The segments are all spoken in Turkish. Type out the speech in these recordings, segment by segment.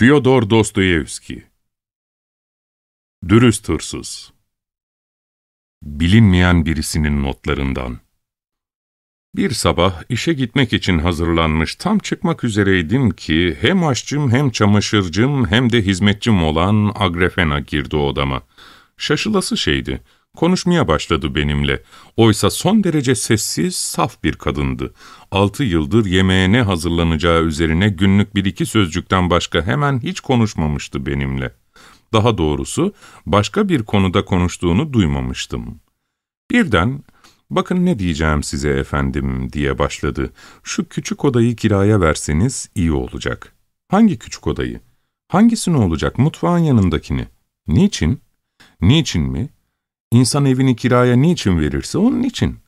Fyodor Dostoyevski Dürüst Hırsız Bilinmeyen birisinin notlarından Bir sabah işe gitmek için hazırlanmış tam çıkmak üzereydim ki hem aşçım hem çamaşırcım hem de hizmetçim olan Agrafena girdi odama. Şaşılası şeydi. Konuşmaya başladı benimle. Oysa son derece sessiz, saf bir kadındı. Altı yıldır yemeğe ne hazırlanacağı üzerine günlük bir iki sözcükten başka hemen hiç konuşmamıştı benimle. Daha doğrusu başka bir konuda konuştuğunu duymamıştım. Birden, bakın ne diyeceğim size efendim diye başladı. Şu küçük odayı kiraya verseniz iyi olacak. Hangi küçük odayı? Hangisini olacak? Mutfağın yanındakini. Niçin? Niçin mi? İnsan evini kiraya niçin verirse onun için.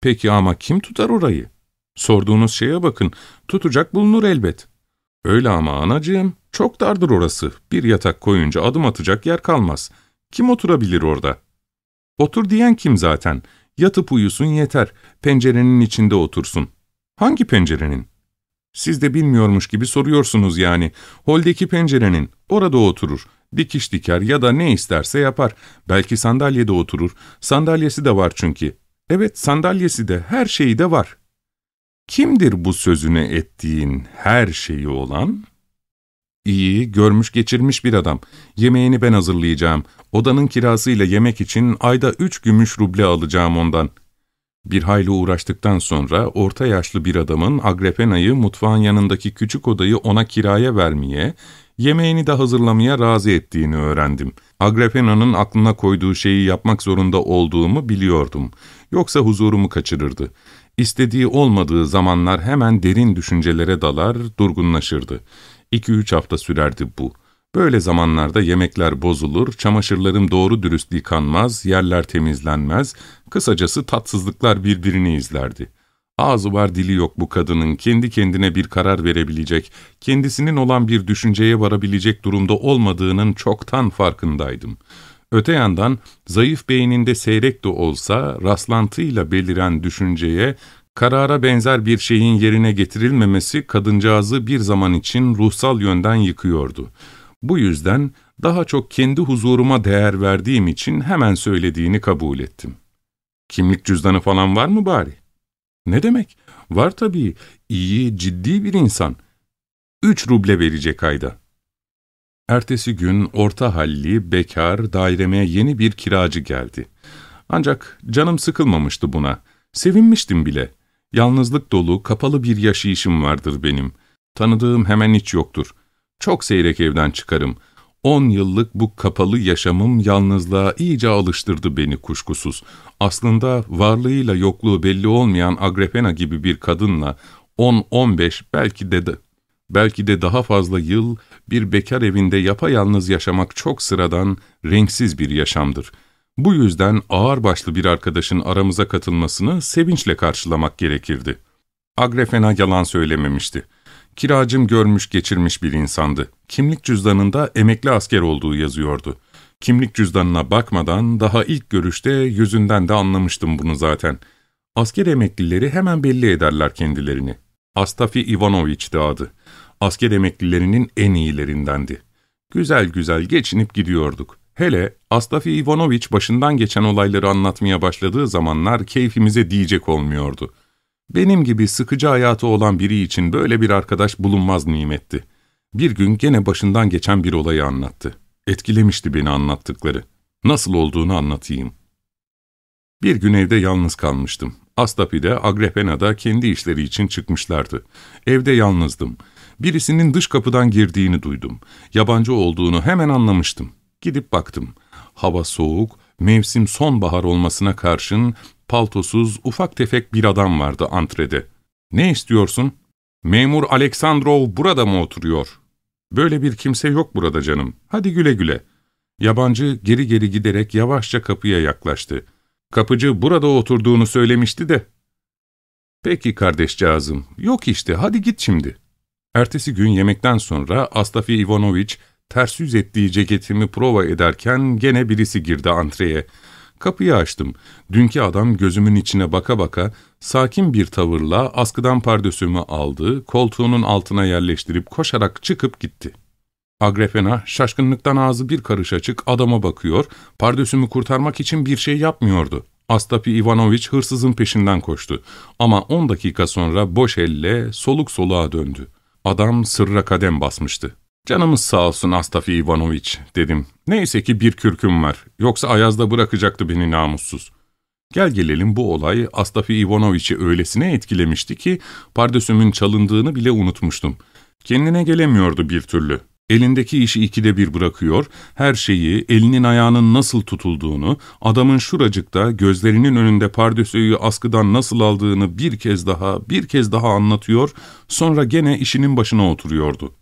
Peki ama kim tutar orayı? Sorduğunuz şeye bakın, tutacak bulunur elbet. Öyle ama anacığım, çok dardır orası. Bir yatak koyunca adım atacak yer kalmaz. Kim oturabilir orada? Otur diyen kim zaten? Yatıp uyusun yeter, pencerenin içinde otursun. Hangi pencerenin? Siz de bilmiyormuş gibi soruyorsunuz yani. Holdeki pencerenin, orada oturur. Dikiş diker ya da ne isterse yapar. Belki sandalyede oturur. Sandalyesi de var çünkü. Evet sandalyesi de, her şeyi de var. Kimdir bu sözüne ettiğin her şeyi olan? İyi, görmüş geçirmiş bir adam. Yemeğini ben hazırlayacağım. Odanın kirasıyla yemek için ayda üç gümüş ruble alacağım ondan. Bir hayli uğraştıktan sonra orta yaşlı bir adamın Agrepena'yı mutfağın yanındaki küçük odayı ona kiraya vermeye, yemeğini de hazırlamaya razı ettiğini öğrendim. Agrepena'nın aklına koyduğu şeyi yapmak zorunda olduğumu biliyordum. Yoksa huzurumu kaçırırdı. İstediği olmadığı zamanlar hemen derin düşüncelere dalar, durgunlaşırdı. İki üç hafta sürerdi bu. Böyle zamanlarda yemekler bozulur, çamaşırlarım doğru dürüst yıkanmaz, yerler temizlenmez, kısacası tatsızlıklar birbirini izlerdi. Ağzı var dili yok bu kadının, kendi kendine bir karar verebilecek, kendisinin olan bir düşünceye varabilecek durumda olmadığının çoktan farkındaydım. Öte yandan zayıf beyninde seyrek de olsa rastlantıyla beliren düşünceye karara benzer bir şeyin yerine getirilmemesi kadıncağızı bir zaman için ruhsal yönden yıkıyordu. Bu yüzden daha çok kendi huzuruma değer verdiğim için hemen söylediğini kabul ettim. Kimlik cüzdanı falan var mı bari? Ne demek? Var tabii. İyi, ciddi bir insan. Üç ruble verecek ayda. Ertesi gün orta halli, bekar, daireme yeni bir kiracı geldi. Ancak canım sıkılmamıştı buna. Sevinmiştim bile. Yalnızlık dolu, kapalı bir yaşayışım vardır benim. Tanıdığım hemen hiç yoktur. Çok seyrek evden çıkarım. On yıllık bu kapalı yaşamım yalnızlığa iyice alıştırdı beni kuşkusuz. Aslında varlığıyla yokluğu belli olmayan Agrepena gibi bir kadınla 10-15 belki de, belki de daha fazla yıl bir bekar evinde yapayalnız yaşamak çok sıradan, renksiz bir yaşamdır. Bu yüzden ağırbaşlı bir arkadaşın aramıza katılmasını sevinçle karşılamak gerekirdi. Agrefena yalan söylememişti. Kiracım görmüş geçirmiş bir insandı. Kimlik cüzdanında emekli asker olduğu yazıyordu. Kimlik cüzdanına bakmadan daha ilk görüşte yüzünden de anlamıştım bunu zaten. Asker emeklileri hemen belli ederler kendilerini. Astafi Ivanoviç'ti adı. Asker emeklilerinin en iyilerindendi. Güzel güzel geçinip gidiyorduk. Hele Astafi Ivanoviç başından geçen olayları anlatmaya başladığı zamanlar keyfimize diyecek olmuyordu. Benim gibi sıkıcı hayatı olan biri için böyle bir arkadaş bulunmaz nimetti. Bir gün gene başından geçen bir olayı anlattı. Etkilemişti beni anlattıkları. Nasıl olduğunu anlatayım. Bir gün evde yalnız kalmıştım. Astapi de Agrepena da kendi işleri için çıkmışlardı. Evde yalnızdım. Birisinin dış kapıdan girdiğini duydum. Yabancı olduğunu hemen anlamıştım. Gidip baktım. Hava soğuk, mevsim sonbahar olmasına karşın paltosuz, ufak tefek bir adam vardı antrede. ''Ne istiyorsun?'' ''Memur Aleksandrov burada mı oturuyor?'' ''Böyle bir kimse yok burada canım. Hadi güle güle.'' Yabancı geri geri giderek yavaşça kapıya yaklaştı. Kapıcı burada oturduğunu söylemişti de. ''Peki kardeşcağızım, yok işte, hadi git şimdi.'' Ertesi gün yemekten sonra Astafi Ivanoviç ters yüz ettiği ceketimi prova ederken gene birisi girdi antreye. Kapıyı açtım. Dünkü adam gözümün içine baka baka sakin bir tavırla askıdan pardösümü aldı, koltuğunun altına yerleştirip koşarak çıkıp gitti. Agrafena şaşkınlıktan ağzı bir karış açık adama bakıyor, pardösümü kurtarmak için bir şey yapmıyordu. Astapi Ivanoviç hırsızın peşinden koştu. Ama on dakika sonra boş elle soluk soluğa döndü. Adam sırra kadem basmıştı. ''Canımız sağ olsun Astafi Ivanoviç'' dedim. ''Neyse ki bir kürküm var. Yoksa Ayaz'da bırakacaktı beni namussuz.'' Gel gelelim bu olay Astafi Ivanoviç'i öylesine etkilemişti ki pardösümün çalındığını bile unutmuştum. Kendine gelemiyordu bir türlü. Elindeki işi ikide bir bırakıyor, her şeyi, elinin ayağının nasıl tutulduğunu, adamın şuracıkta gözlerinin önünde pardösüyü askıdan nasıl aldığını bir kez daha, bir kez daha anlatıyor, sonra gene işinin başına oturuyordu.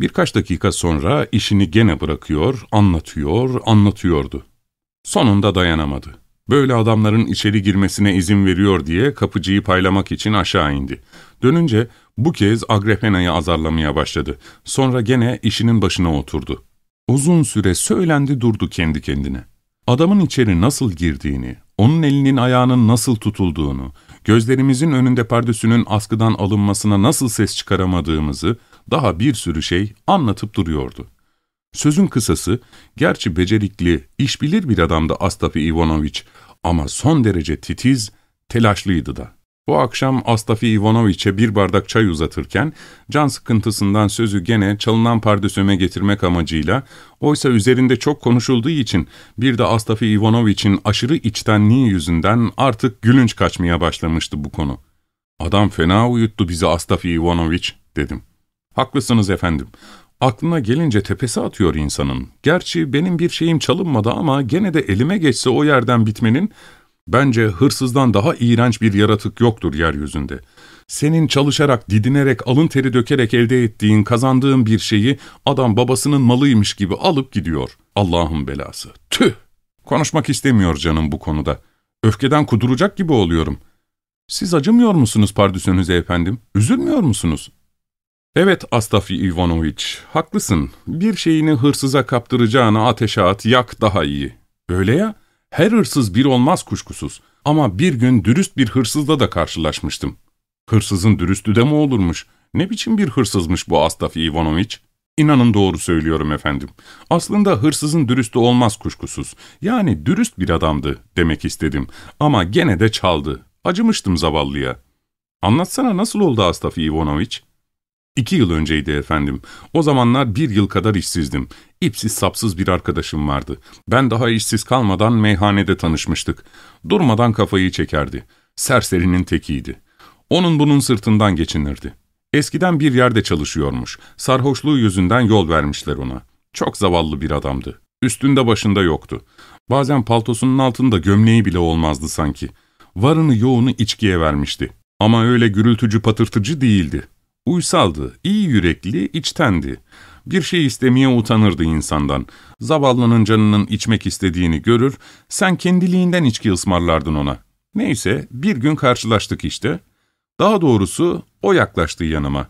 Birkaç dakika sonra işini gene bırakıyor, anlatıyor, anlatıyordu. Sonunda dayanamadı. Böyle adamların içeri girmesine izin veriyor diye kapıcıyı paylamak için aşağı indi. Dönünce bu kez Agrepena'yı azarlamaya başladı. Sonra gene işinin başına oturdu. Uzun süre söylendi durdu kendi kendine. Adamın içeri nasıl girdiğini, onun elinin ayağının nasıl tutulduğunu, gözlerimizin önünde pardüsünün askıdan alınmasına nasıl ses çıkaramadığımızı, daha bir sürü şey anlatıp duruyordu. Sözün kısası, gerçi becerikli, işbilir bir adamdı Astafi Ivanoviç ama son derece titiz, telaşlıydı da. Bu akşam Astafi Ivanoviç'e bir bardak çay uzatırken, can sıkıntısından sözü gene çalınan pardösüme getirmek amacıyla, oysa üzerinde çok konuşulduğu için bir de Astafi Ivanoviç'in aşırı içtenliği yüzünden artık gülünç kaçmaya başlamıştı bu konu. ''Adam fena uyuttu bizi Astafi Ivanoviç'' dedim. ''Haklısınız efendim. Aklına gelince tepesi atıyor insanın. Gerçi benim bir şeyim çalınmadı ama gene de elime geçse o yerden bitmenin, bence hırsızdan daha iğrenç bir yaratık yoktur yeryüzünde. Senin çalışarak, didinerek, alın teri dökerek elde ettiğin, kazandığın bir şeyi adam babasının malıymış gibi alıp gidiyor. Allah'ın belası. Tüh! Konuşmak istemiyor canım bu konuda. Öfkeden kuduracak gibi oluyorum. Siz acımıyor musunuz pardüsönüze efendim? Üzülmüyor musunuz? Evet Astafi Ivanoviç, haklısın. Bir şeyini hırsıza kaptıracağına ateşe at, yak daha iyi. Öyle ya, her hırsız bir olmaz kuşkusuz. Ama bir gün dürüst bir hırsızla da karşılaşmıştım. Hırsızın dürüstü de mi olurmuş? Ne biçim bir hırsızmış bu Astafi Ivanoviç? İnanın doğru söylüyorum efendim. Aslında hırsızın dürüstü olmaz kuşkusuz. Yani dürüst bir adamdı demek istedim. Ama gene de çaldı. Acımıştım zavallıya. Anlatsana nasıl oldu Astafi Ivanoviç? İki yıl önceydi efendim. O zamanlar bir yıl kadar işsizdim. İpsiz sapsız bir arkadaşım vardı. Ben daha işsiz kalmadan meyhanede tanışmıştık. Durmadan kafayı çekerdi. Serserinin tekiydi. Onun bunun sırtından geçinirdi. Eskiden bir yerde çalışıyormuş. Sarhoşluğu yüzünden yol vermişler ona. Çok zavallı bir adamdı. Üstünde başında yoktu. Bazen paltosunun altında gömleği bile olmazdı sanki. Varını yoğunu içkiye vermişti. Ama öyle gürültücü patırtıcı değildi. Uysaldı, iyi yürekli, içtendi. Bir şey istemeye utanırdı insandan. Zavallının canının içmek istediğini görür, sen kendiliğinden içki ısmarlardın ona. Neyse, bir gün karşılaştık işte. Daha doğrusu o yaklaştı yanıma.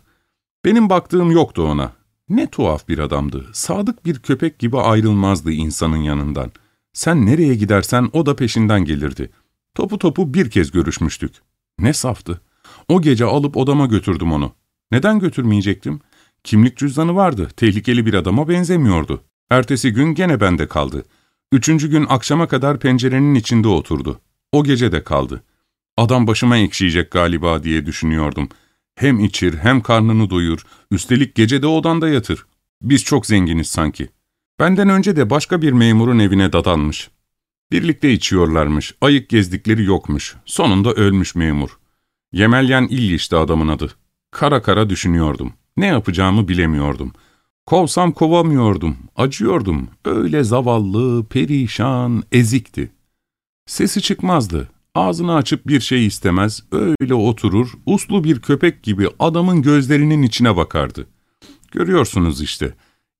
Benim baktığım yoktu ona. Ne tuhaf bir adamdı. Sadık bir köpek gibi ayrılmazdı insanın yanından. Sen nereye gidersen o da peşinden gelirdi. Topu topu bir kez görüşmüştük. Ne saftı. O gece alıp odama götürdüm onu. Neden götürmeyecektim? Kimlik cüzdanı vardı, tehlikeli bir adama benzemiyordu. Ertesi gün gene bende kaldı. Üçüncü gün akşama kadar pencerenin içinde oturdu. O gece de kaldı. Adam başıma ekşiyecek galiba diye düşünüyordum. Hem içir hem karnını doyur, üstelik gece de odanda yatır. Biz çok zenginiz sanki. Benden önce de başka bir memurun evine dadanmış. Birlikte içiyorlarmış, ayık gezdikleri yokmuş. Sonunda ölmüş memur. Yemelyan İlyiş'ti adamın adı. Kara kara düşünüyordum. Ne yapacağımı bilemiyordum. Kovsam kovamıyordum, acıyordum. Öyle zavallı, perişan, ezikti. Sesi çıkmazdı. Ağzını açıp bir şey istemez, öyle oturur, uslu bir köpek gibi adamın gözlerinin içine bakardı. Görüyorsunuz işte,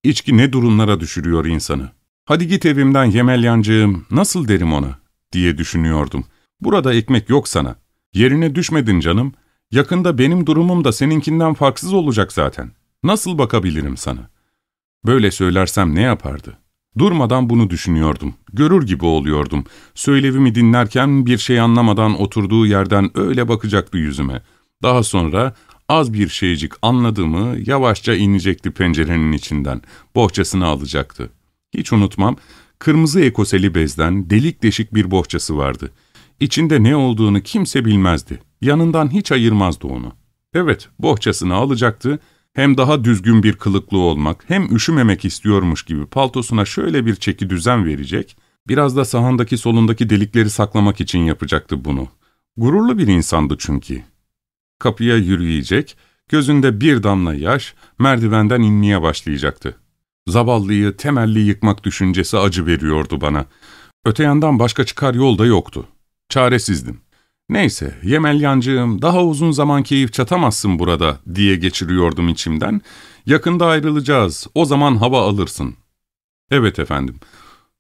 içki ne durumlara düşürüyor insanı. Hadi git evimden Yemelyancığım, nasıl derim ona, diye düşünüyordum. Burada ekmek yok sana. Yerine düşmedin canım, Yakında benim durumum da seninkinden farksız olacak zaten. Nasıl bakabilirim sana? Böyle söylersem ne yapardı? Durmadan bunu düşünüyordum. Görür gibi oluyordum. Söylevimi dinlerken bir şey anlamadan oturduğu yerden öyle bakacaktı yüzüme. Daha sonra Az bir şeycik anladı mı yavaşça inecekti pencerenin içinden, bohçasını alacaktı. Hiç unutmam, kırmızı ekoseli bezden delik deşik bir bohçası vardı. İçinde ne olduğunu kimse bilmezdi. Yanından hiç ayırmazdı onu. Evet, bohçasını alacaktı, hem daha düzgün bir kılıklı olmak, hem üşümemek istiyormuş gibi paltosuna şöyle bir çeki düzen verecek, biraz da sahandaki solundaki delikleri saklamak için yapacaktı bunu. Gururlu bir insandı çünkü. Kapıya yürüyecek, gözünde bir damla yaş, merdivenden inmeye başlayacaktı. Zavallıyı temelli yıkmak düşüncesi acı veriyordu bana. Öte yandan başka çıkar yol da yoktu. Çaresizdim. Neyse, Yemelyancığım daha uzun zaman keyif çatamazsın burada diye geçiriyordum içimden. Yakında ayrılacağız, o zaman hava alırsın. Evet efendim.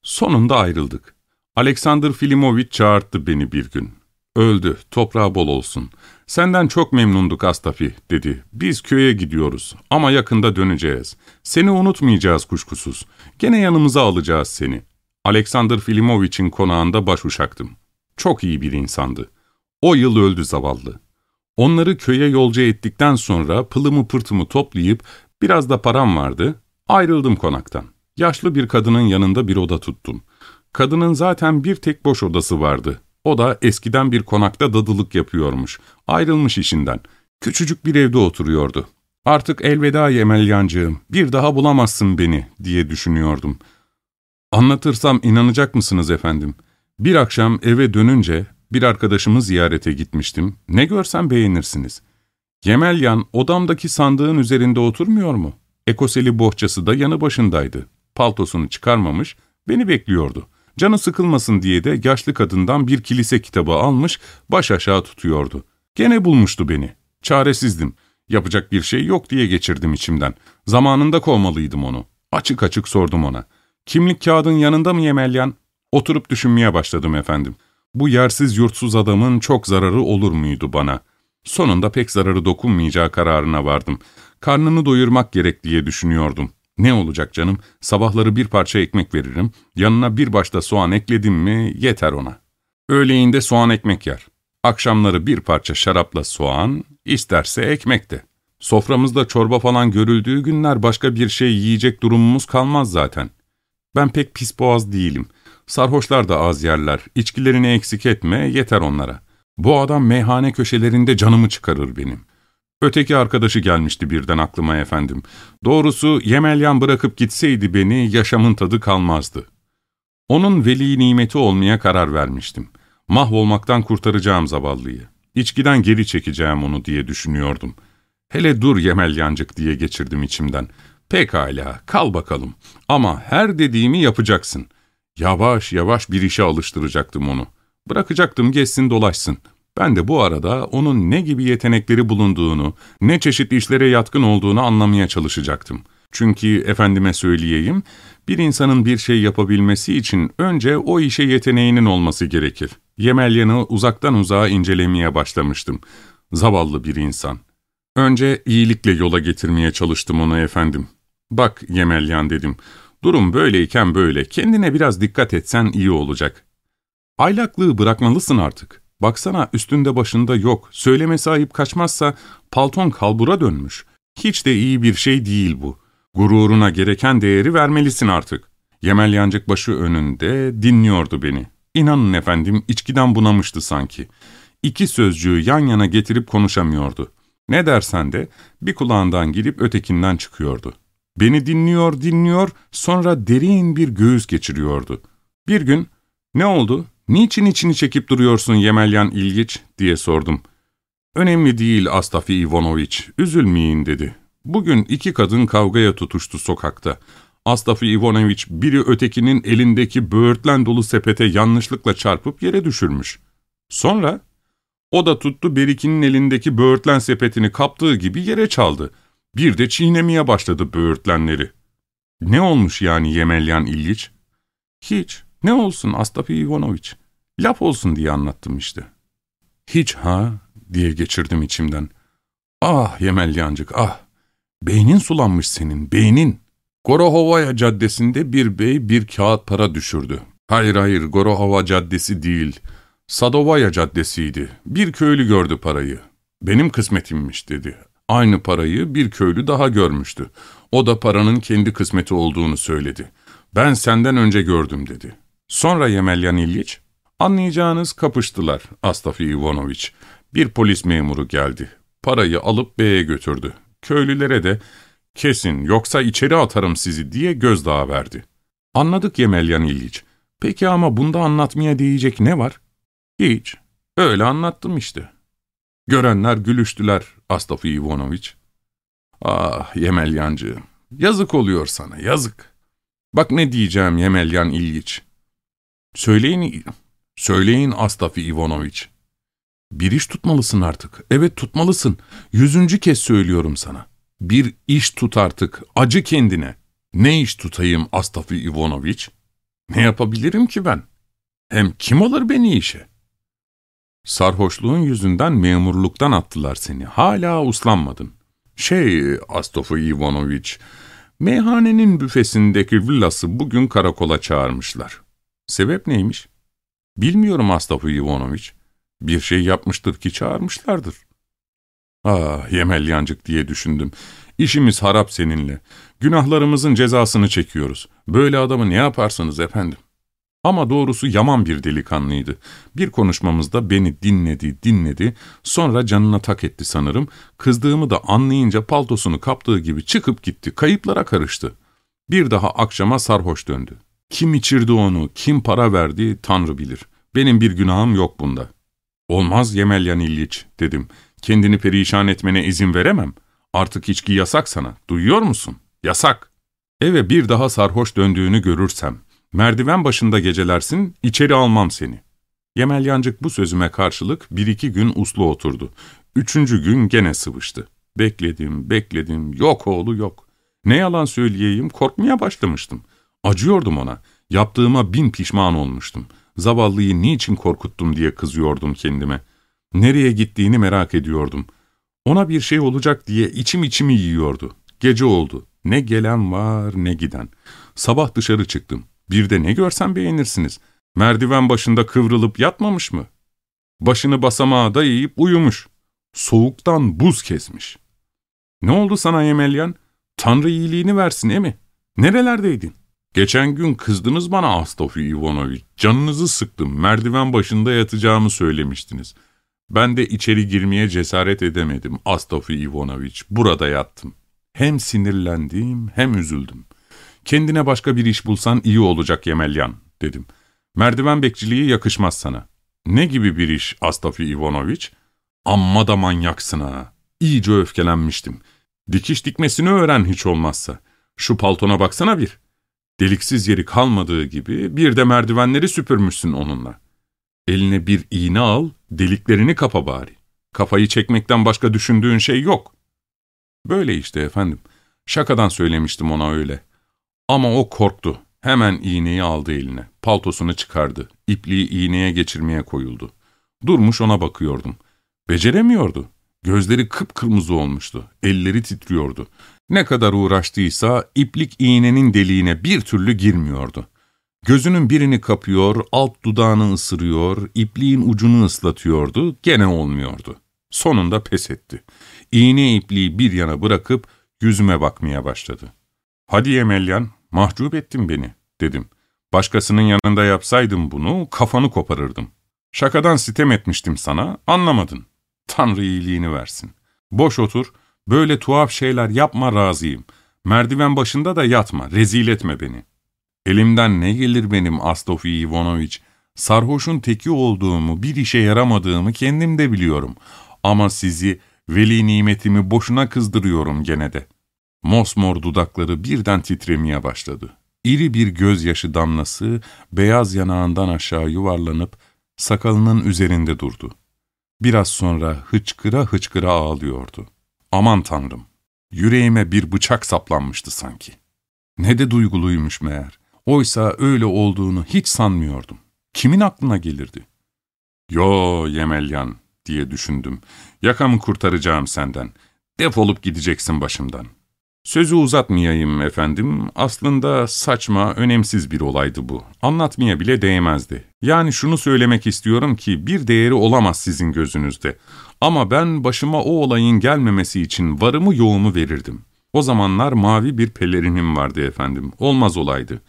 Sonunda ayrıldık. Alexander Filimovic çağırttı beni bir gün. Öldü, toprağı bol olsun. Senden çok memnunduk Astafi, dedi. Biz köye gidiyoruz ama yakında döneceğiz. Seni unutmayacağız kuşkusuz. Gene yanımıza alacağız seni. Alexander Filimovic'in konağında başuşaktım. Çok iyi bir insandı. O yıl öldü zavallı. Onları köye yolcu ettikten sonra pılımı pırtımı toplayıp biraz da param vardı, ayrıldım konaktan. Yaşlı bir kadının yanında bir oda tuttum. Kadının zaten bir tek boş odası vardı. O da eskiden bir konakta dadılık yapıyormuş. Ayrılmış işinden. Küçücük bir evde oturuyordu. Artık elveda Yemelyancığım, bir daha bulamazsın beni diye düşünüyordum. Anlatırsam inanacak mısınız efendim? Bir akşam eve dönünce bir arkadaşımı ziyarete gitmiştim. Ne görsem beğenirsiniz. Yemelyan odamdaki sandığın üzerinde oturmuyor mu? Ekoseli bohçası da yanı başındaydı. Paltosunu çıkarmamış, beni bekliyordu. Canı sıkılmasın diye de yaşlı kadından bir kilise kitabı almış, baş aşağı tutuyordu. Gene bulmuştu beni. Çaresizdim. Yapacak bir şey yok diye geçirdim içimden. Zamanında kovmalıydım onu. Açık açık sordum ona. Kimlik kağıdın yanında mı Yemelyan? Oturup düşünmeye başladım efendim. Bu yersiz yurtsuz adamın çok zararı olur muydu bana? Sonunda pek zararı dokunmayacağı kararına vardım. Karnını doyurmak gerek diye düşünüyordum. Ne olacak canım? Sabahları bir parça ekmek veririm, yanına bir başta soğan ekledim mi yeter ona. Öğleyinde soğan ekmek yer. Akşamları bir parça şarapla soğan, isterse ekmek de. Soframızda çorba falan görüldüğü günler başka bir şey yiyecek durumumuz kalmaz zaten. Ben pek pis boğaz değilim. Sarhoşlar da az yerler, içkilerini eksik etme, yeter onlara. Bu adam meyhane köşelerinde canımı çıkarır benim. Öteki arkadaşı gelmişti birden aklıma efendim. Doğrusu Yemelyan bırakıp gitseydi beni, yaşamın tadı kalmazdı. Onun veli nimeti olmaya karar vermiştim. Mahvolmaktan kurtaracağım zavallıyı. İçkiden geri çekeceğim onu diye düşünüyordum. Hele dur Yemelyancık diye geçirdim içimden. Pekala, kal bakalım. Ama her dediğimi yapacaksın. Yavaş yavaş bir işe alıştıracaktım onu. Bırakacaktım geçsin dolaşsın. Ben de bu arada onun ne gibi yetenekleri bulunduğunu, ne çeşit işlere yatkın olduğunu anlamaya çalışacaktım. Çünkü efendime söyleyeyim, bir insanın bir şey yapabilmesi için önce o işe yeteneğinin olması gerekir. Yemelyan'ı uzaktan uzağa incelemeye başlamıştım. Zavallı bir insan. Önce iyilikle yola getirmeye çalıştım onu efendim. Bak Yemelyan dedim, durum böyleyken böyle, kendine biraz dikkat etsen iyi olacak. Aylaklığı bırakmalısın artık. Baksana üstünde başında yok, söyleme sahip kaçmazsa palton kalbura dönmüş. Hiç de iyi bir şey değil bu. Gururuna gereken değeri vermelisin artık. Yemel yancık başı önünde dinliyordu beni. İnanın efendim içkiden bunamıştı sanki. İki sözcüğü yan yana getirip konuşamıyordu. Ne dersen de bir kulağından girip ötekinden çıkıyordu. Beni dinliyor dinliyor sonra derin bir göğüs geçiriyordu. Bir gün ne oldu ''Niçin içini çekip duruyorsun Yemelyan İlgiç?'' diye sordum. ''Önemli değil Astafi Ivanoviç, üzülmeyin.'' dedi. Bugün iki kadın kavgaya tutuştu sokakta. Astafi Ivanoviç biri ötekinin elindeki böğürtlen dolu sepete yanlışlıkla çarpıp yere düşürmüş. Sonra o da tuttu Berik'inin elindeki böğürtlen sepetini kaptığı gibi yere çaldı. Bir de çiğnemeye başladı böğürtlenleri. Ne olmuş yani Yemelyan İlgiç? Hiç. Ne olsun Astafi Ivanoviç? Laf olsun diye anlattım işte. Hiç ha diye geçirdim içimden. Ah Yemelyancık ah. Beynin sulanmış senin, beynin. Gorohovaya Caddesi'nde bir bey bir kağıt para düşürdü. Hayır hayır Gorohova Caddesi değil. Sadovaya Caddesi'ydi. Bir köylü gördü parayı. Benim kısmetimmiş dedi. Aynı parayı bir köylü daha görmüştü. O da paranın kendi kısmeti olduğunu söyledi. Ben senden önce gördüm dedi. Sonra Yemelyan İlyich, anlayacağınız kapıştılar Astafi Ivanoviç. Bir polis memuru geldi. Parayı alıp B'ye götürdü. Köylülere de kesin yoksa içeri atarım sizi diye gözdağı verdi. Anladık Yemelyan İlyich. Peki ama bunda anlatmaya değecek ne var? Hiç. Öyle anlattım işte. Görenler gülüştüler Astafi Ivanoviç. Ah Yemelyancı, yazık oluyor sana, yazık. Bak ne diyeceğim Yemelyan İlgiç. Söyleyin, söyleyin Astafi Ivanoviç. Bir iş tutmalısın artık. Evet tutmalısın. Yüzüncü kez söylüyorum sana. Bir iş tut artık. Acı kendine. Ne iş tutayım Astafi Ivanoviç? Ne yapabilirim ki ben? Hem kim alır beni işe? Sarhoşluğun yüzünden memurluktan attılar seni. Hala uslanmadın. Şey, Astofu Ivanoviç, meyhanenin büfesindeki villası bugün karakola çağırmışlar. Sebep neymiş? Bilmiyorum Astofu Ivanoviç. Bir şey yapmıştır ki çağırmışlardır. Ah, yemel yancık diye düşündüm. İşimiz harap seninle. Günahlarımızın cezasını çekiyoruz. Böyle adamı ne yaparsınız efendim? Ama doğrusu yaman bir delikanlıydı. Bir konuşmamızda beni dinledi, dinledi, sonra canına tak etti sanırım. Kızdığımı da anlayınca paltosunu kaptığı gibi çıkıp gitti, kayıplara karıştı. Bir daha akşama sarhoş döndü. Kim içirdi onu, kim para verdi Tanrı bilir. Benim bir günahım yok bunda. Olmaz Yemelyan İlyiç dedim. Kendini perişan etmene izin veremem. Artık içki yasak sana, duyuyor musun? Yasak. Eve bir daha sarhoş döndüğünü görürsem, Merdiven başında gecelersin, içeri almam seni. Yemelyancık bu sözüme karşılık bir iki gün uslu oturdu. Üçüncü gün gene sıvıştı. Bekledim, bekledim, yok oğlu yok. Ne yalan söyleyeyim, korkmaya başlamıştım. Acıyordum ona, yaptığıma bin pişman olmuştum. Zavallıyı niçin korkuttum diye kızıyordum kendime. Nereye gittiğini merak ediyordum. Ona bir şey olacak diye içim içimi yiyordu. Gece oldu. Ne gelen var ne giden. Sabah dışarı çıktım. Bir de ne görsem beğenirsiniz. Merdiven başında kıvrılıp yatmamış mı? Başını basamağa dayayıp uyumuş. Soğuktan buz kesmiş. Ne oldu sana Yemelyan? Tanrı iyiliğini versin emi. Nerelerdeydin? Geçen gün kızdınız bana Astofi Ivanoviç. Canınızı sıktım. Merdiven başında yatacağımı söylemiştiniz. Ben de içeri girmeye cesaret edemedim Astofi Ivanoviç. Burada yattım. Hem sinirlendim hem üzüldüm. Kendine başka bir iş bulsan iyi olacak Yemelyan, dedim. Merdiven bekçiliği yakışmaz sana. Ne gibi bir iş Astafi Ivanoviç? Amma da manyaksın ha. İyice öfkelenmiştim. Dikiş dikmesini öğren hiç olmazsa. Şu paltona baksana bir. Deliksiz yeri kalmadığı gibi bir de merdivenleri süpürmüşsün onunla. Eline bir iğne al, deliklerini kapa bari. Kafayı çekmekten başka düşündüğün şey yok. Böyle işte efendim. Şakadan söylemiştim ona öyle. Ama o korktu. Hemen iğneyi aldı eline. Paltosunu çıkardı. İpliği iğneye geçirmeye koyuldu. Durmuş ona bakıyordum. Beceremiyordu. Gözleri kıpkırmızı olmuştu. Elleri titriyordu. Ne kadar uğraştıysa iplik iğnenin deliğine bir türlü girmiyordu. Gözünün birini kapıyor, alt dudağını ısırıyor, ipliğin ucunu ıslatıyordu, gene olmuyordu. Sonunda pes etti. İğne ipliği bir yana bırakıp yüzüme bakmaya başladı. ''Hadi Yemelyan, mahcup ettin beni.'' dedim. ''Başkasının yanında yapsaydım bunu, kafanı koparırdım. Şakadan sitem etmiştim sana, anlamadın. Tanrı iyiliğini versin. Boş otur, böyle tuhaf şeyler yapma razıyım. Merdiven başında da yatma, rezil etme beni.'' Elimden ne gelir benim Astofi Ivanoviç? Sarhoşun teki olduğumu, bir işe yaramadığımı kendim de biliyorum. Ama sizi, veli nimetimi boşuna kızdırıyorum gene de.'' Mosmor dudakları birden titremeye başladı. İri bir gözyaşı damlası beyaz yanağından aşağı yuvarlanıp sakalının üzerinde durdu. Biraz sonra hıçkıra hıçkıra ağlıyordu. Aman tanrım, yüreğime bir bıçak saplanmıştı sanki. Ne de duyguluymuş meğer. Oysa öyle olduğunu hiç sanmıyordum. Kimin aklına gelirdi? Yo Yemelyan diye düşündüm. Yakamı kurtaracağım senden. Defolup gideceksin başımdan. Sözü uzatmayayım efendim, aslında saçma, önemsiz bir olaydı bu. Anlatmaya bile değmezdi. Yani şunu söylemek istiyorum ki bir değeri olamaz sizin gözünüzde. Ama ben başıma o olayın gelmemesi için varımı yoğumu verirdim. O zamanlar mavi bir pelerinim vardı efendim, olmaz olaydı.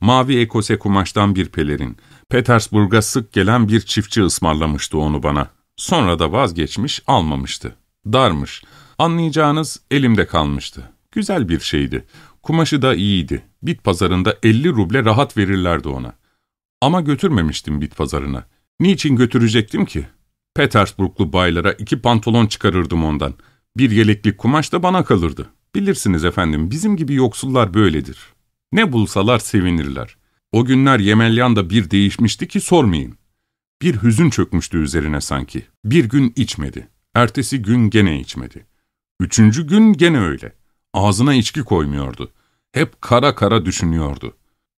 Mavi ekose kumaştan bir pelerin. Petersburg'a sık gelen bir çiftçi ısmarlamıştı onu bana. Sonra da vazgeçmiş, almamıştı. Darmış. Anlayacağınız elimde kalmıştı. Güzel bir şeydi. Kumaşı da iyiydi. Bit pazarında 50 ruble rahat verirlerdi ona. Ama götürmemiştim bit pazarına. Niçin götürecektim ki? Petersburglu baylara iki pantolon çıkarırdım ondan. Bir yeleklik kumaş da bana kalırdı. Bilirsiniz efendim, bizim gibi yoksullar böyledir. Ne bulsalar sevinirler. O günler Yemelyan da bir değişmişti ki sormayın. Bir hüzün çökmüştü üzerine sanki. Bir gün içmedi. Ertesi gün gene içmedi. Üçüncü gün gene öyle. Ağzına içki koymuyordu. Hep kara kara düşünüyordu.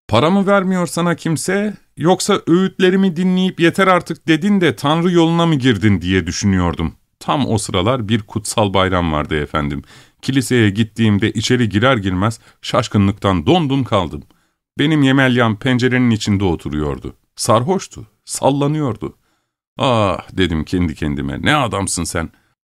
Paramı vermiyor sana kimse, yoksa öğütlerimi dinleyip yeter artık dedin de Tanrı yoluna mı girdin diye düşünüyordum. Tam o sıralar bir kutsal bayram vardı efendim. Kiliseye gittiğimde içeri girer girmez şaşkınlıktan dondum kaldım. Benim Yemelyam pencerenin içinde oturuyordu. Sarhoştu, sallanıyordu. Ah dedim kendi kendime ne adamsın sen.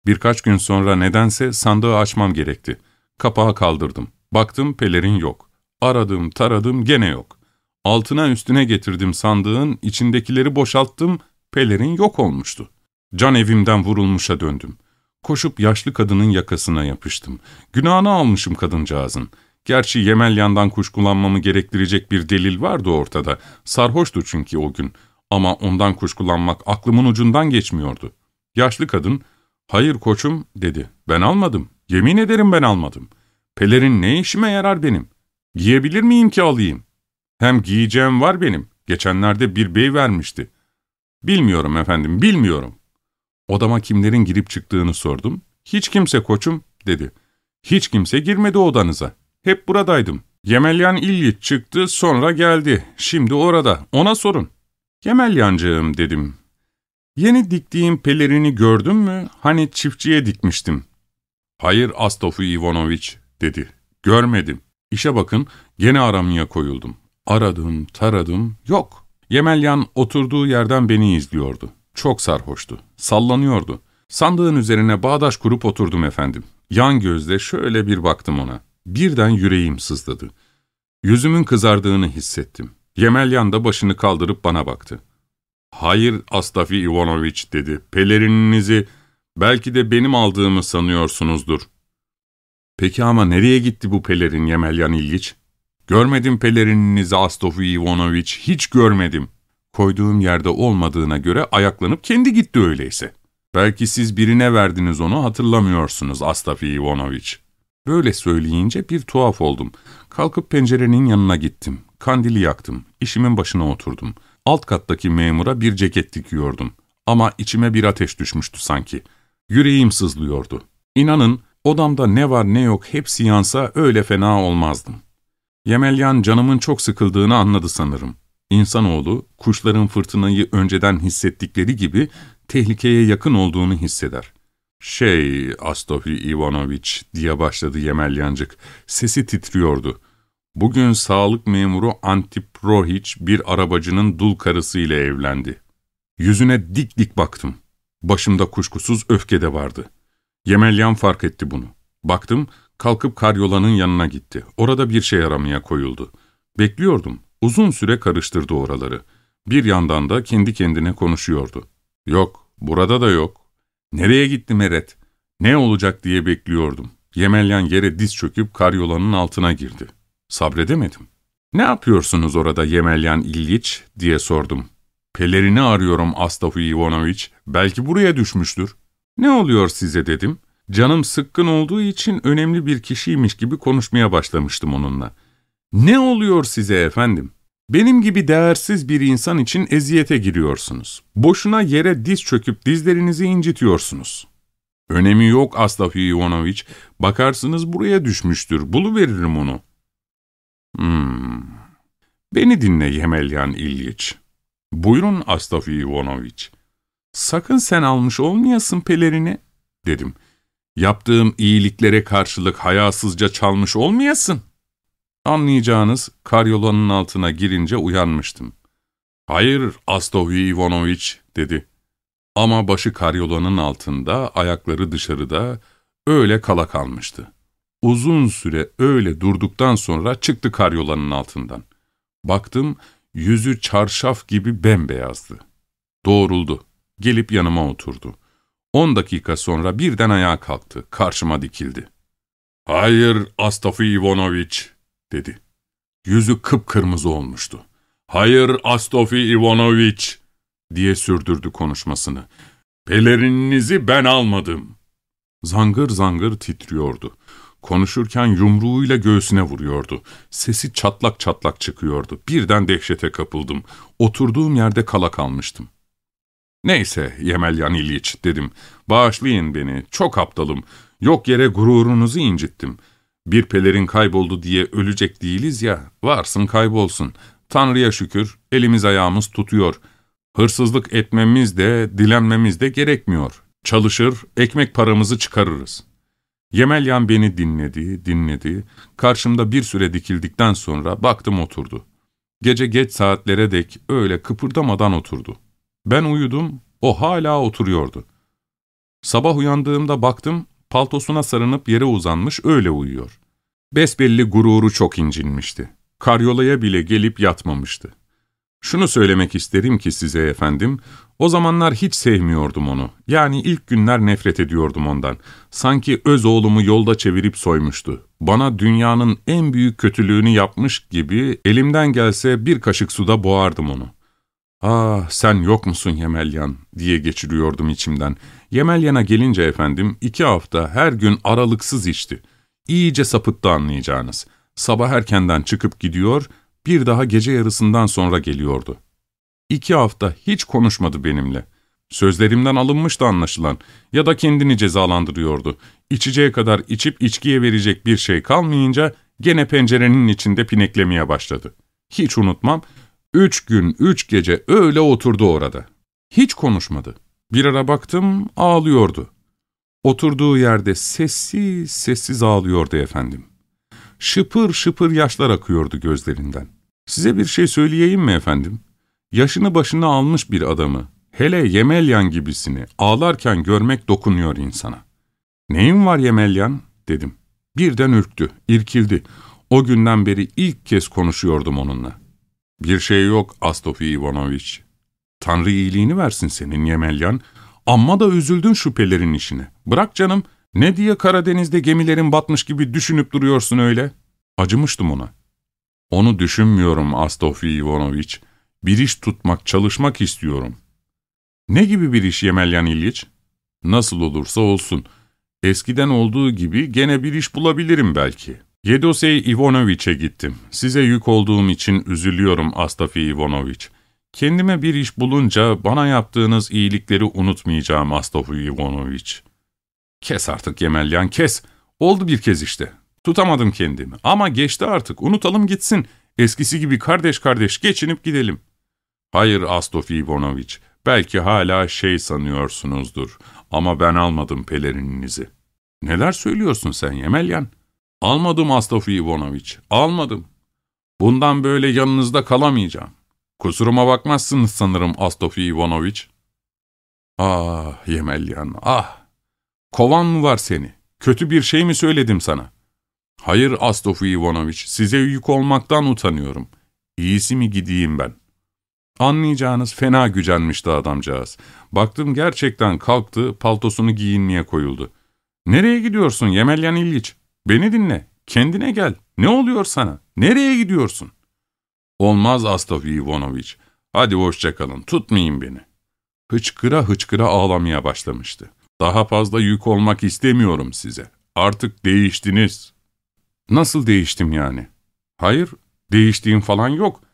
Birkaç gün sonra nedense sandığı açmam gerekti. Kapağı kaldırdım. Baktım pelerin yok. Aradım taradım gene yok. Altına üstüne getirdim sandığın, içindekileri boşalttım, pelerin yok olmuştu. Can evimden vurulmuşa döndüm. Koşup yaşlı kadının yakasına yapıştım. Günahını almışım kadıncağızın. Gerçi Yemel yandan kuşkulanmamı gerektirecek bir delil vardı ortada. Sarhoştu çünkü o gün. Ama ondan kuşkulanmak aklımın ucundan geçmiyordu. Yaşlı kadın, ''Hayır koçum'' dedi. ''Ben almadım. Yemin ederim ben almadım. Pelerin ne işime yarar benim? Giyebilir miyim ki alayım? Hem giyeceğim var benim. Geçenlerde bir bey vermişti. Bilmiyorum efendim, bilmiyorum. Odama kimlerin girip çıktığını sordum. Hiç kimse koçum, dedi. Hiç kimse girmedi odanıza. Hep buradaydım. Yemelyan İlyit çıktı, sonra geldi. Şimdi orada, ona sorun. Yemelyancığım, dedim. Yeni diktiğim pelerini gördün mü? Hani çiftçiye dikmiştim. Hayır Astofu Ivanoviç, dedi. Görmedim. İşe bakın, gene aramaya koyuldum. Aradım, taradım, yok. Yemelyan oturduğu yerden beni izliyordu. Çok sarhoştu. Sallanıyordu. Sandığın üzerine bağdaş kurup oturdum efendim. Yan gözle şöyle bir baktım ona. Birden yüreğim sızladı. Yüzümün kızardığını hissettim. Yemelyan da başını kaldırıp bana baktı. ''Hayır Astafi Ivanoviç'' dedi. ''Pelerininizi belki de benim aldığımı sanıyorsunuzdur.'' ''Peki ama nereye gitti bu pelerin Yemelyan İlgiç?'' ''Görmedim pelerininizi Astafi Ivanoviç, hiç görmedim.'' Koyduğum yerde olmadığına göre ayaklanıp kendi gitti öyleyse. Belki siz birine verdiniz onu hatırlamıyorsunuz Astafi Ivanoviç. Böyle söyleyince bir tuhaf oldum. Kalkıp pencerenin yanına gittim. Kandili yaktım. İşimin başına oturdum. Alt kattaki memura bir ceket dikiyordum. Ama içime bir ateş düşmüştü sanki. Yüreğim sızlıyordu. İnanın odamda ne var ne yok hepsi yansa öyle fena olmazdım. Yemelyan canımın çok sıkıldığını anladı sanırım. İnsanoğlu, kuşların fırtınayı önceden hissettikleri gibi tehlikeye yakın olduğunu hisseder. ''Şey, Astofi Ivanoviç'' diye başladı Yemelyancık. Sesi titriyordu. Bugün sağlık memuru Antip Rohiç bir arabacının dul karısıyla evlendi. Yüzüne dik dik baktım. Başımda kuşkusuz öfke de vardı. Yemelyan fark etti bunu. Baktım, kalkıp karyolanın yanına gitti. Orada bir şey aramaya koyuldu. Bekliyordum. Uzun süre karıştırdı oraları. Bir yandan da kendi kendine konuşuyordu. Yok, burada da yok. Nereye gitti Meret? Ne olacak diye bekliyordum. Yemelyan yere diz çöküp karyolanın altına girdi. Sabredemedim. ''Ne yapıyorsunuz orada Yemelyan İlyiç?'' diye sordum. ''Pelerini arıyorum Astafu Ivanoviç. Belki buraya düşmüştür.'' ''Ne oluyor size?'' dedim. Canım sıkkın olduğu için önemli bir kişiymiş gibi konuşmaya başlamıştım onunla. ''Ne oluyor size efendim? Benim gibi değersiz bir insan için eziyete giriyorsunuz. Boşuna yere diz çöküp dizlerinizi incitiyorsunuz.'' ''Önemi yok Astafi Ivanoviç. Bakarsınız buraya düşmüştür. Buluveririm onu.'' Hmm. Beni dinle Yemelyan İlyich. Buyurun Astafi Ivanoviç. Sakın sen almış olmayasın pelerini, dedim. Yaptığım iyiliklere karşılık hayasızca çalmış olmayasın. Anlayacağınız karyolanın altına girince uyanmıştım. Hayır Astovi Ivanoviç dedi. Ama başı karyolanın altında, ayakları dışarıda, öyle kala kalmıştı. Uzun süre öyle durduktan sonra çıktı karyolanın altından. Baktım, yüzü çarşaf gibi bembeyazdı. Doğruldu, gelip yanıma oturdu. On dakika sonra birden ayağa kalktı, karşıma dikildi. ''Hayır Astofi Ivanoviç'' dedi. Yüzü kıpkırmızı olmuştu. ''Hayır Astofi Ivanoviç'' diye sürdürdü konuşmasını. ''Pelerininizi ben almadım.'' Zangır zangır titriyordu. Konuşurken yumruğuyla göğsüne vuruyordu. Sesi çatlak çatlak çıkıyordu. Birden dehşete kapıldım. Oturduğum yerde kala kalmıştım. ''Neyse Yemelyan İliç'' dedim. ''Bağışlayın beni, çok aptalım. Yok yere gururunuzu incittim. Bir pelerin kayboldu diye ölecek değiliz ya, varsın kaybolsun. Tanrı'ya şükür, elimiz ayağımız tutuyor. Hırsızlık etmemiz de, dilenmemiz de gerekmiyor. Çalışır, ekmek paramızı çıkarırız.'' Yemelyan beni dinledi, dinledi. Karşımda bir süre dikildikten sonra baktım oturdu. Gece geç saatlere dek öyle kıpırdamadan oturdu. Ben uyudum, o hala oturuyordu. Sabah uyandığımda baktım, paltosuna sarınıp yere uzanmış öyle uyuyor. Besbelli gururu çok incinmişti. Karyolaya bile gelip yatmamıştı. Şunu söylemek isterim ki size efendim, o zamanlar hiç sevmiyordum onu. Yani ilk günler nefret ediyordum ondan. Sanki öz oğlumu yolda çevirip soymuştu. Bana dünyanın en büyük kötülüğünü yapmış gibi elimden gelse bir kaşık suda boğardım onu. ''Ah sen yok musun Yemelyan?'' diye geçiriyordum içimden. Yemelyan'a gelince efendim iki hafta her gün aralıksız içti. İyice sapıttı anlayacağınız. Sabah erkenden çıkıp gidiyor, bir daha gece yarısından sonra geliyordu. İki hafta hiç konuşmadı benimle. Sözlerimden alınmıştı anlaşılan ya da kendini cezalandırıyordu. İçeceğe kadar içip içkiye verecek bir şey kalmayınca gene pencerenin içinde pineklemeye başladı. Hiç unutmam, üç gün, üç gece öyle oturdu orada. Hiç konuşmadı. Bir ara baktım ağlıyordu. Oturduğu yerde sessiz sessiz ağlıyordu efendim. Şıpır şıpır yaşlar akıyordu gözlerinden. Size bir şey söyleyeyim mi efendim? Yaşını başına almış bir adamı, hele Yemelyan gibisini ağlarken görmek dokunuyor insana. ''Neyin var Yemelyan?'' dedim. Birden ürktü, irkildi. O günden beri ilk kez konuşuyordum onunla. ''Bir şey yok Astofi Ivanoviç. Tanrı iyiliğini versin senin Yemelyan. Amma da üzüldün şüphelerin işine. Bırak canım, ne diye Karadeniz'de gemilerin batmış gibi düşünüp duruyorsun öyle?'' Acımıştım ona. ''Onu düşünmüyorum Astofi Ivanoviç. Bir iş tutmak, çalışmak istiyorum. Ne gibi bir iş Yemelyan İlyich? Nasıl olursa olsun. Eskiden olduğu gibi gene bir iş bulabilirim belki. Yedosey Ivanoviç'e gittim. Size yük olduğum için üzülüyorum Astafi Ivanoviç. Kendime bir iş bulunca bana yaptığınız iyilikleri unutmayacağım Astafi Ivanoviç. Kes artık Yemelyan kes. Oldu bir kez işte. Tutamadım kendimi. Ama geçti artık. Unutalım gitsin. Eskisi gibi kardeş kardeş geçinip gidelim. Hayır Astofi Ivanovich, belki hala şey sanıyorsunuzdur ama ben almadım pelerininizi. Neler söylüyorsun sen Yemelyan? Almadım Astofi Ivanovich, almadım. Bundan böyle yanınızda kalamayacağım. Kusuruma bakmazsınız sanırım Astofi Ivanovich. Ah Yemelyan, ah! Kovan mı var seni? Kötü bir şey mi söyledim sana? Hayır Astofi Ivanovich, size yük olmaktan utanıyorum. İyisi mi gideyim ben? Anlayacağınız fena gücenmişti adamcağız. Baktım gerçekten kalktı, paltosunu giyinmeye koyuldu. ''Nereye gidiyorsun Yemelyan İlgiç? Beni dinle, kendine gel. Ne oluyor sana? Nereye gidiyorsun?'' ''Olmaz Astafi Ivanoviç. Hadi hoşçakalın, tutmayın beni.'' Hıçkıra hıçkıra ağlamaya başlamıştı. ''Daha fazla yük olmak istemiyorum size. Artık değiştiniz.'' ''Nasıl değiştim yani?'' ''Hayır, değiştiğim falan yok.''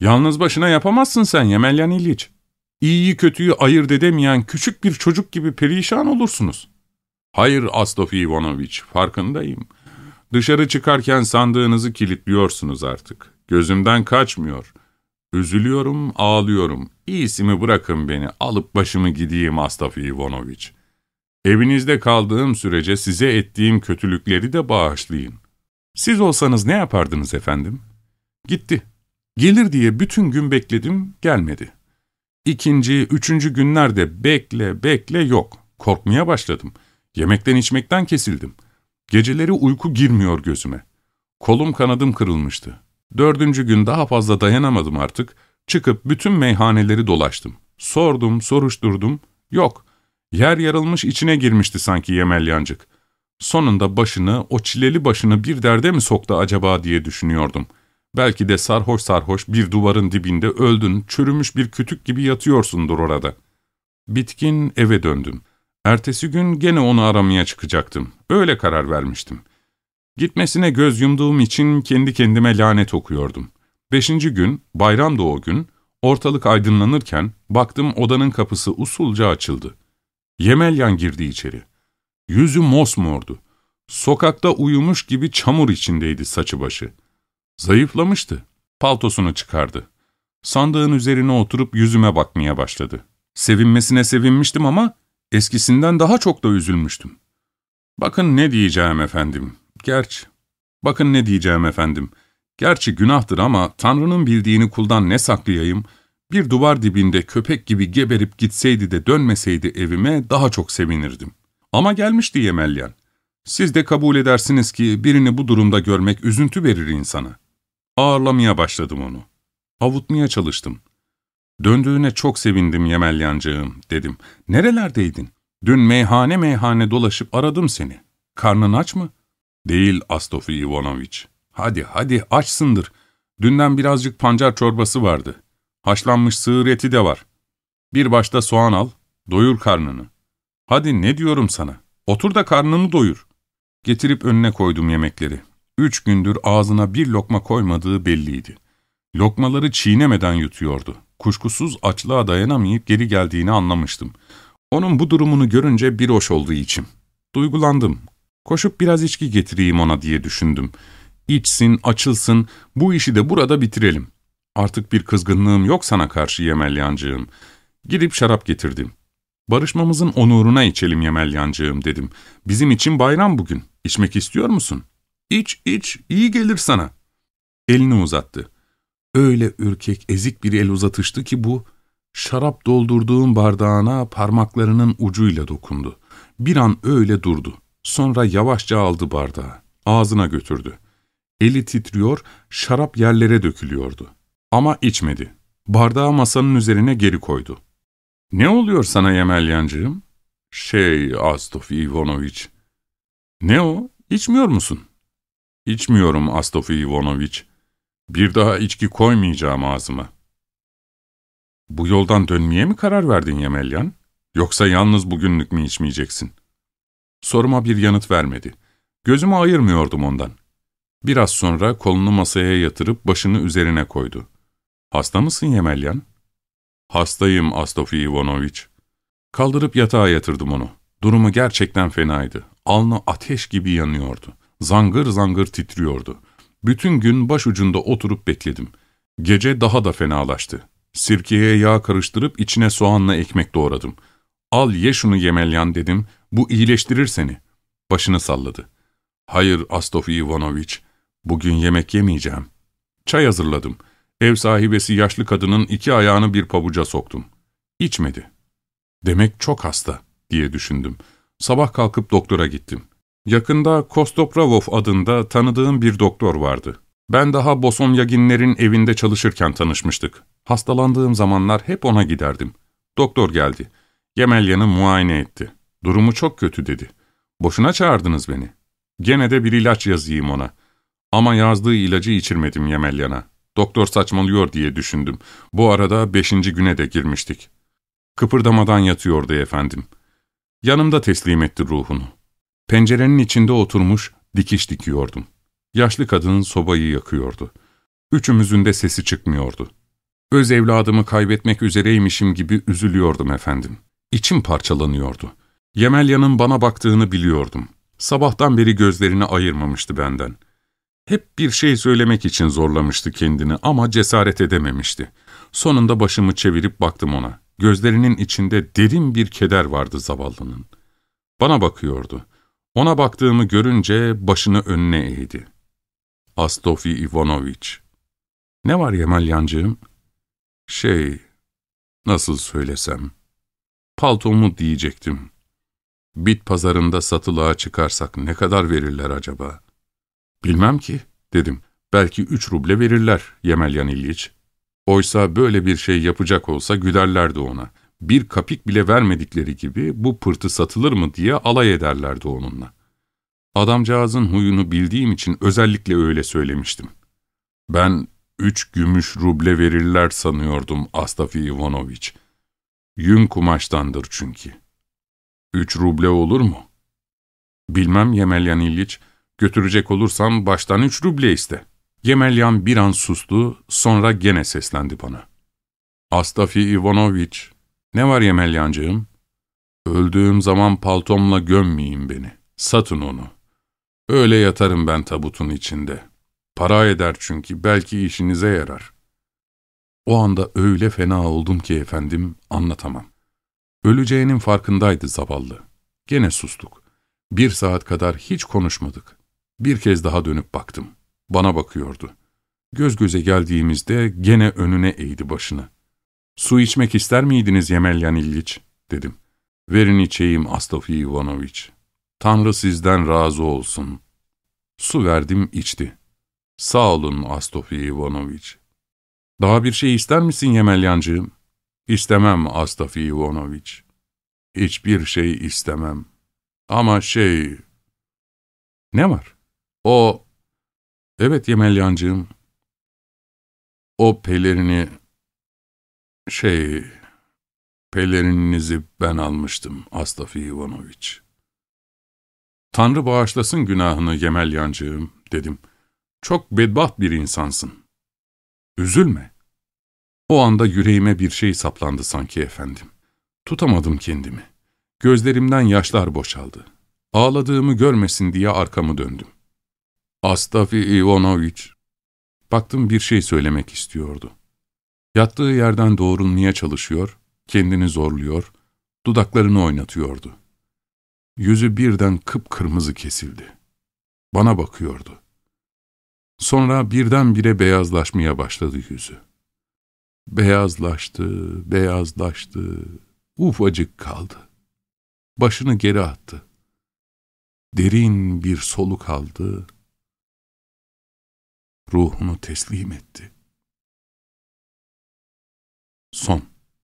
Yalnız başına yapamazsın sen Yemelyan İlyich. İyiyi kötüyü ayırt edemeyen küçük bir çocuk gibi perişan olursunuz. Hayır Astofi Ivanoviç, farkındayım. Dışarı çıkarken sandığınızı kilitliyorsunuz artık. Gözümden kaçmıyor. Üzülüyorum, ağlıyorum. İyisi mi bırakın beni, alıp başımı gideyim Astofi Ivanoviç. Evinizde kaldığım sürece size ettiğim kötülükleri de bağışlayın. Siz olsanız ne yapardınız efendim? Gitti. Gelir diye bütün gün bekledim, gelmedi. İkinci, üçüncü günlerde bekle, bekle yok. Korkmaya başladım. Yemekten içmekten kesildim. Geceleri uyku girmiyor gözüme. Kolum kanadım kırılmıştı. Dördüncü gün daha fazla dayanamadım artık. Çıkıp bütün meyhaneleri dolaştım. Sordum, soruşturdum. Yok. Yer yarılmış içine girmişti sanki Yemelyancık. Sonunda başını, o çileli başını bir derde mi soktu acaba diye düşünüyordum. Belki de sarhoş sarhoş bir duvarın dibinde öldün, çürümüş bir kütük gibi yatıyorsundur orada. Bitkin eve döndüm. Ertesi gün gene onu aramaya çıkacaktım. Öyle karar vermiştim. Gitmesine göz yumduğum için kendi kendime lanet okuyordum. Beşinci gün, bayram da o gün, ortalık aydınlanırken baktım odanın kapısı usulca açıldı. Yemelyan girdi içeri. Yüzü mosmordu. Sokakta uyumuş gibi çamur içindeydi saçı başı. Zayıflamıştı. Paltosunu çıkardı. Sandığın üzerine oturup yüzüme bakmaya başladı. Sevinmesine sevinmiştim ama eskisinden daha çok da üzülmüştüm. Bakın ne diyeceğim efendim. Gerçi, bakın ne diyeceğim efendim. Gerçi günahtır ama Tanrı'nın bildiğini kuldan ne saklayayım, bir duvar dibinde köpek gibi geberip gitseydi de dönmeseydi evime daha çok sevinirdim. Ama gelmişti Yemelyan. Siz de kabul edersiniz ki birini bu durumda görmek üzüntü verir insana. Ağırlamaya başladım onu. Avutmaya çalıştım. Döndüğüne çok sevindim Yemelyancığım, dedim. Nerelerdeydin? Dün meyhane meyhane dolaşıp aradım seni. Karnın aç mı? Değil Astofi Ivanoviç. Hadi hadi açsındır. Dünden birazcık pancar çorbası vardı. Haşlanmış sığır eti de var. Bir başta soğan al, doyur karnını. Hadi ne diyorum sana, otur da karnını doyur. Getirip önüne koydum yemekleri. Üç gündür ağzına bir lokma koymadığı belliydi. Lokmaları çiğnemeden yutuyordu. Kuşkusuz açlığa dayanamayıp geri geldiğini anlamıştım. Onun bu durumunu görünce bir hoş oldu içim. Duygulandım. Koşup biraz içki getireyim ona diye düşündüm. İçsin, açılsın, bu işi de burada bitirelim. Artık bir kızgınlığım yok sana karşı Yemelyancığım. Gidip şarap getirdim. Barışmamızın onuruna içelim Yemelyancığım dedim. Bizim için bayram bugün. İçmek istiyor musun? İç, iç, iyi gelir sana. Elini uzattı. Öyle ürkek, ezik bir el uzatıştı ki bu, şarap doldurduğum bardağına parmaklarının ucuyla dokundu. Bir an öyle durdu. Sonra yavaşça aldı bardağı. Ağzına götürdü. Eli titriyor, şarap yerlere dökülüyordu. Ama içmedi. Bardağı masanın üzerine geri koydu. ''Ne oluyor sana Yemelyancığım?'' ''Şey, Astofi Ivanoviç.'' ''Ne o? İçmiyor musun?'' ''İçmiyorum Astofi Ivanoviç. Bir daha içki koymayacağım ağzıma.'' ''Bu yoldan dönmeye mi karar verdin Yemelyan? Yoksa yalnız bugünlük mü içmeyeceksin?'' Soruma bir yanıt vermedi. Gözümü ayırmıyordum ondan. Biraz sonra kolunu masaya yatırıp başını üzerine koydu. ''Hasta mısın Yemelyan?'' ''Hastayım Astofi Ivanoviç.'' Kaldırıp yatağa yatırdım onu. Durumu gerçekten fenaydı. Alnı ateş gibi yanıyordu. Zangır zangır titriyordu. Bütün gün başucunda oturup bekledim. Gece daha da fenalaştı. Sirkeye yağ karıştırıp içine soğanla ekmek doğradım. ''Al ye şunu Yemelyan'' dedim. ''Bu iyileştirir seni.'' Başını salladı. ''Hayır Astofi Ivanoviç, bugün yemek yemeyeceğim.'' Çay hazırladım. Ev sahibesi yaşlı kadının iki ayağını bir pabuca soktum. İçmedi. Demek çok hasta diye düşündüm. Sabah kalkıp doktora gittim. Yakında Kostopravov adında tanıdığım bir doktor vardı. Ben daha Bosomyaginlerin evinde çalışırken tanışmıştık. Hastalandığım zamanlar hep ona giderdim. Doktor geldi. Yemelyan'ı muayene etti. Durumu çok kötü dedi. Boşuna çağırdınız beni. Gene de bir ilaç yazayım ona. Ama yazdığı ilacı içirmedim Yemelyan'a. Doktor saçmalıyor diye düşündüm. Bu arada beşinci güne de girmiştik. Kıpırdamadan yatıyordu efendim. Yanımda teslim etti ruhunu. Pencerenin içinde oturmuş dikiş dikiyordum. Yaşlı kadın sobayı yakıyordu. Üçümüzün de sesi çıkmıyordu. Öz evladımı kaybetmek üzereymişim gibi üzülüyordum efendim. İçim parçalanıyordu. Yemelya'nın bana baktığını biliyordum. Sabahtan beri gözlerini ayırmamıştı benden. Hep bir şey söylemek için zorlamıştı kendini ama cesaret edememişti. Sonunda başımı çevirip baktım ona. Gözlerinin içinde derin bir keder vardı zavallının. Bana bakıyordu. Ona baktığımı görünce başını önüne eğdi. Astofi Ivanoviç. Ne var Yemelyancığım? Şey, nasıl söylesem, paltomu diyecektim. Bit pazarında satılığa çıkarsak ne kadar verirler acaba? Bilmem ki, dedim. Belki üç ruble verirler Yemelyan İlyich. Oysa böyle bir şey yapacak olsa gülerlerdi ona. Bir kapik bile vermedikleri gibi bu pırtı satılır mı diye alay ederlerdi onunla. Adamcağızın huyunu bildiğim için özellikle öyle söylemiştim. Ben üç gümüş ruble verirler sanıyordum Astafi Ivanoviç. Yün kumaştandır çünkü. Üç ruble olur mu? Bilmem Yemelyan İlyich, götürecek olursam baştan üç ruble iste. Yemelyan bir an sustu, sonra gene seslendi bana. Astafi Ivanoviç, ne var Yemelyancığım? Öldüğüm zaman paltomla gömmeyin beni, satın onu. Öyle yatarım ben tabutun içinde. Para eder çünkü, belki işinize yarar. O anda öyle fena oldum ki efendim, anlatamam. Öleceğinin farkındaydı zavallı. Gene sustuk. Bir saat kadar hiç konuşmadık. Bir kez daha dönüp baktım. Bana bakıyordu. Göz göze geldiğimizde gene önüne eğdi başını. ''Su içmek ister miydiniz Yemelyan İlliç?'' dedim. ''Verin içeyim Astofi Ivanoviç. Tanrı sizden razı olsun.'' Su verdim içti. ''Sağ olun Astofi Ivanoviç.'' ''Daha bir şey ister misin Yemelyancığım?'' ''İstemem Astofi Ivanoviç. Hiçbir şey istemem. Ama şey...'' ''Ne var?'' ''O Evet Yemelyancığım. O pelerini... Şey... Pelerininizi ben almıştım Astafi Ivanoviç. Tanrı bağışlasın günahını Yemelyancığım dedim. Çok bedbaht bir insansın. Üzülme. O anda yüreğime bir şey saplandı sanki efendim. Tutamadım kendimi. Gözlerimden yaşlar boşaldı. Ağladığımı görmesin diye arkamı döndüm. Astafi Ivanoviç. Baktım bir şey söylemek istiyordu. Yattığı yerden doğrulmaya çalışıyor, kendini zorluyor, dudaklarını oynatıyordu. Yüzü birden kıpkırmızı kesildi. Bana bakıyordu. Sonra birdenbire beyazlaşmaya başladı yüzü. Beyazlaştı, beyazlaştı, ufacık kaldı. Başını geri attı. Derin bir soluk aldı, ruhunu teslim etti. Son